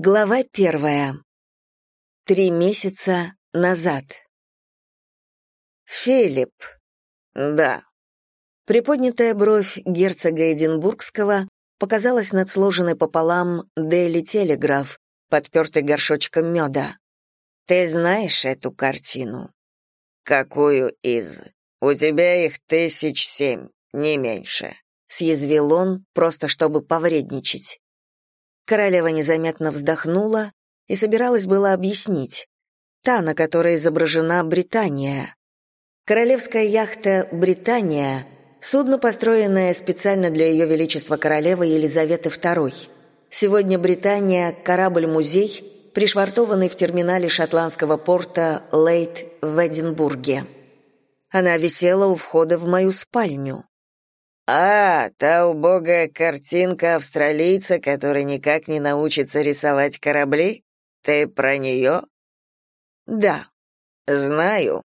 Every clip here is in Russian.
Глава первая. Три месяца назад. Филипп. Да. Приподнятая бровь герцога Эдинбургского показалась над сложенной пополам Дейли Телеграф, подпертый горшочком меда. Ты знаешь эту картину? Какую из? У тебя их тысяч семь, не меньше. Съязвил он, просто чтобы повредничать. Королева незаметно вздохнула и собиралась было объяснить. Та, на которой изображена Британия. Королевская яхта «Британия» — судно, построенное специально для Ее Величества Королевы Елизаветы II. Сегодня Британия — корабль-музей, пришвартованный в терминале шотландского порта Лейт в Эдинбурге. Она висела у входа в мою спальню. «А, та убогая картинка австралийца, который никак не научится рисовать корабли? Ты про нее?» «Да, знаю».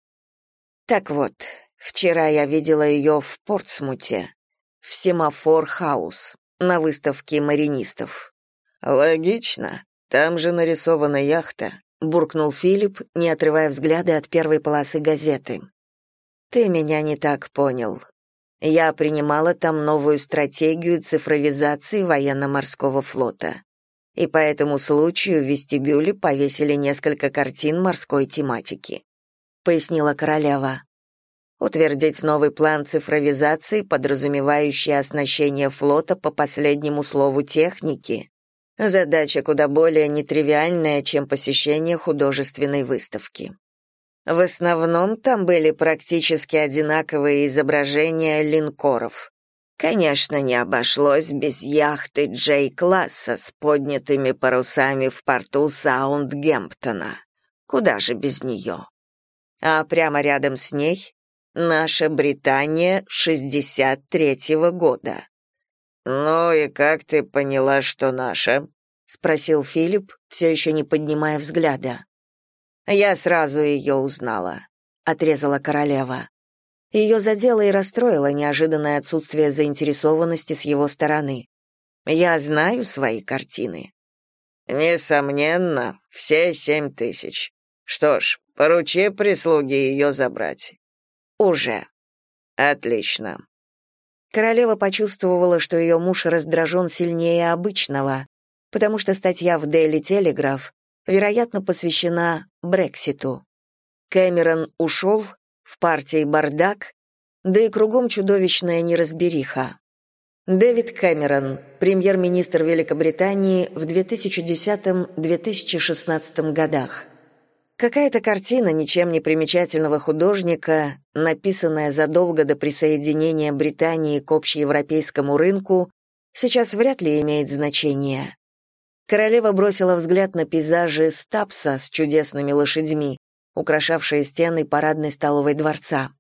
«Так вот, вчера я видела ее в Портсмуте, в Семафор-хаус, на выставке маринистов». «Логично. Там же нарисована яхта», — буркнул Филипп, не отрывая взгляда от первой полосы газеты. «Ты меня не так понял. Я принимала там новую стратегию цифровизации военно-морского флота. И по этому случаю в вестибюле повесили несколько картин морской тематики. Пояснила королева. Утвердить новый план цифровизации, подразумевающий оснащение флота по последнему слову техники. Задача куда более нетривиальная, чем посещение художественной выставки. В основном там были практически одинаковые изображения линкоров. Конечно, не обошлось без яхты Джей-класса с поднятыми парусами в порту Саундгемптона. Куда же без нее? А прямо рядом с ней наша Британия 63-го года. «Ну и как ты поняла, что наша?» — спросил Филипп, все еще не поднимая взгляда. Я сразу ее узнала, отрезала королева. Ее задело и расстроило неожиданное отсутствие заинтересованности с его стороны. Я знаю свои картины. Несомненно, все семь тысяч. Что ж, поручи прислуге ее забрать. Уже. Отлично. Королева почувствовала, что ее муж раздражен сильнее обычного, потому что статья в Daily Telegraph вероятно, посвящена Брекситу. Кэмерон ушел, в партии бардак, да и кругом чудовищная неразбериха. Дэвид Кэмерон, премьер-министр Великобритании в 2010-2016 годах. Какая-то картина ничем не примечательного художника, написанная задолго до присоединения Британии к общеевропейскому рынку, сейчас вряд ли имеет значение. Королева бросила взгляд на пейзажи Стапса с чудесными лошадьми, украшавшие стены парадной столовой дворца.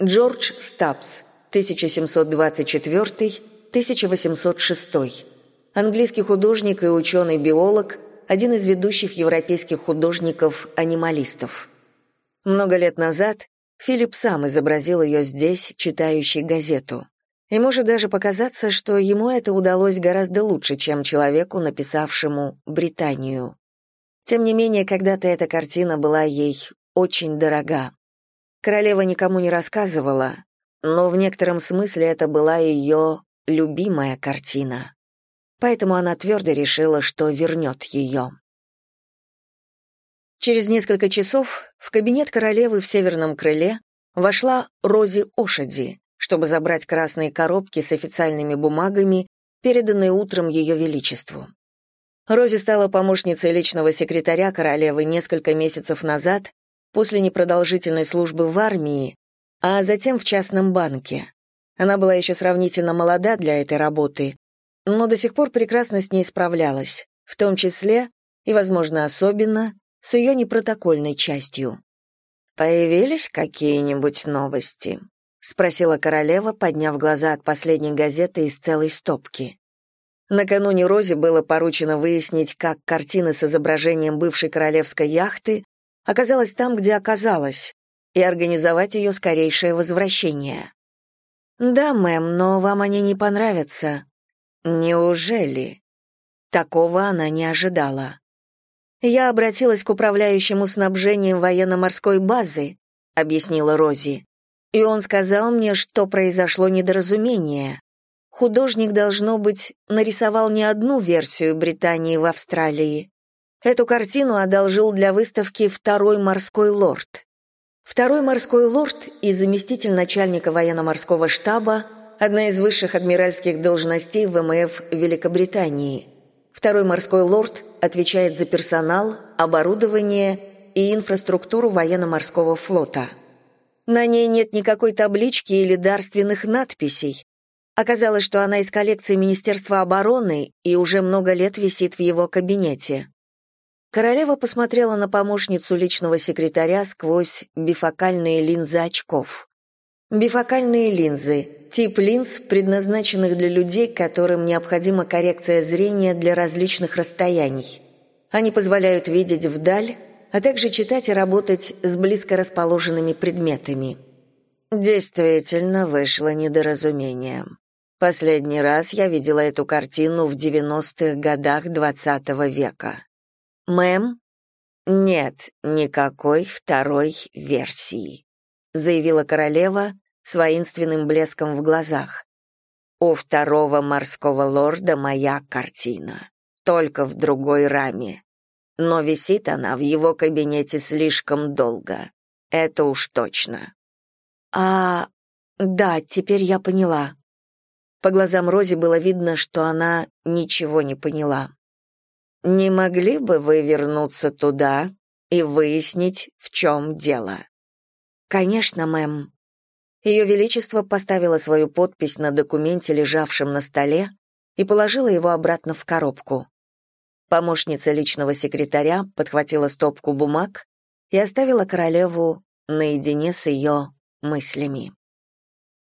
Джордж Стапс, 1724-1806. Английский художник и ученый-биолог, один из ведущих европейских художников-анималистов. Много лет назад Филипп сам изобразил ее здесь, читающей газету. И может даже показаться, что ему это удалось гораздо лучше, чем человеку, написавшему «Британию». Тем не менее, когда-то эта картина была ей очень дорога. Королева никому не рассказывала, но в некотором смысле это была ее любимая картина. Поэтому она твердо решила, что вернет ее. Через несколько часов в кабинет королевы в северном крыле вошла Рози Ошади, чтобы забрать красные коробки с официальными бумагами, переданные утром Ее Величеству. Рози стала помощницей личного секретаря королевы несколько месяцев назад, после непродолжительной службы в армии, а затем в частном банке. Она была еще сравнительно молода для этой работы, но до сих пор прекрасно с ней справлялась, в том числе и, возможно, особенно, с ее непротокольной частью. «Появились какие-нибудь новости?» Спросила королева, подняв глаза от последней газеты из целой стопки. Накануне Розе было поручено выяснить, как картина с изображением бывшей королевской яхты оказалась там, где оказалась, и организовать ее скорейшее возвращение. «Да, мэм, но вам они не понравятся». «Неужели?» Такого она не ожидала. «Я обратилась к управляющему снабжением военно-морской базы», — объяснила Рози. «И он сказал мне, что произошло недоразумение. Художник, должно быть, нарисовал не одну версию Британии в Австралии. Эту картину одолжил для выставки второй морской лорд. Второй морской лорд и заместитель начальника военно-морского штаба – одна из высших адмиральских должностей ВМФ Великобритании – Второй морской лорд отвечает за персонал, оборудование и инфраструктуру военно-морского флота. На ней нет никакой таблички или дарственных надписей. Оказалось, что она из коллекции Министерства обороны и уже много лет висит в его кабинете. Королева посмотрела на помощницу личного секретаря сквозь бифокальные линзы очков. Бифокальные линзы – тип линз, предназначенных для людей, которым необходима коррекция зрения для различных расстояний. Они позволяют видеть вдаль, а также читать и работать с близко расположенными предметами. Действительно вышло недоразумение. Последний раз я видела эту картину в 90-х годах XX -го века. Мэм, нет никакой второй версии заявила королева с воинственным блеском в глазах. У второго морского лорда моя картина, только в другой раме. Но висит она в его кабинете слишком долго. Это уж точно. А, да, теперь я поняла. По глазам Рози было видно, что она ничего не поняла. Не могли бы вы вернуться туда и выяснить, в чем дело? «Конечно, мэм». Ее Величество поставило свою подпись на документе, лежавшем на столе, и положила его обратно в коробку. Помощница личного секретаря подхватила стопку бумаг и оставила королеву наедине с ее мыслями.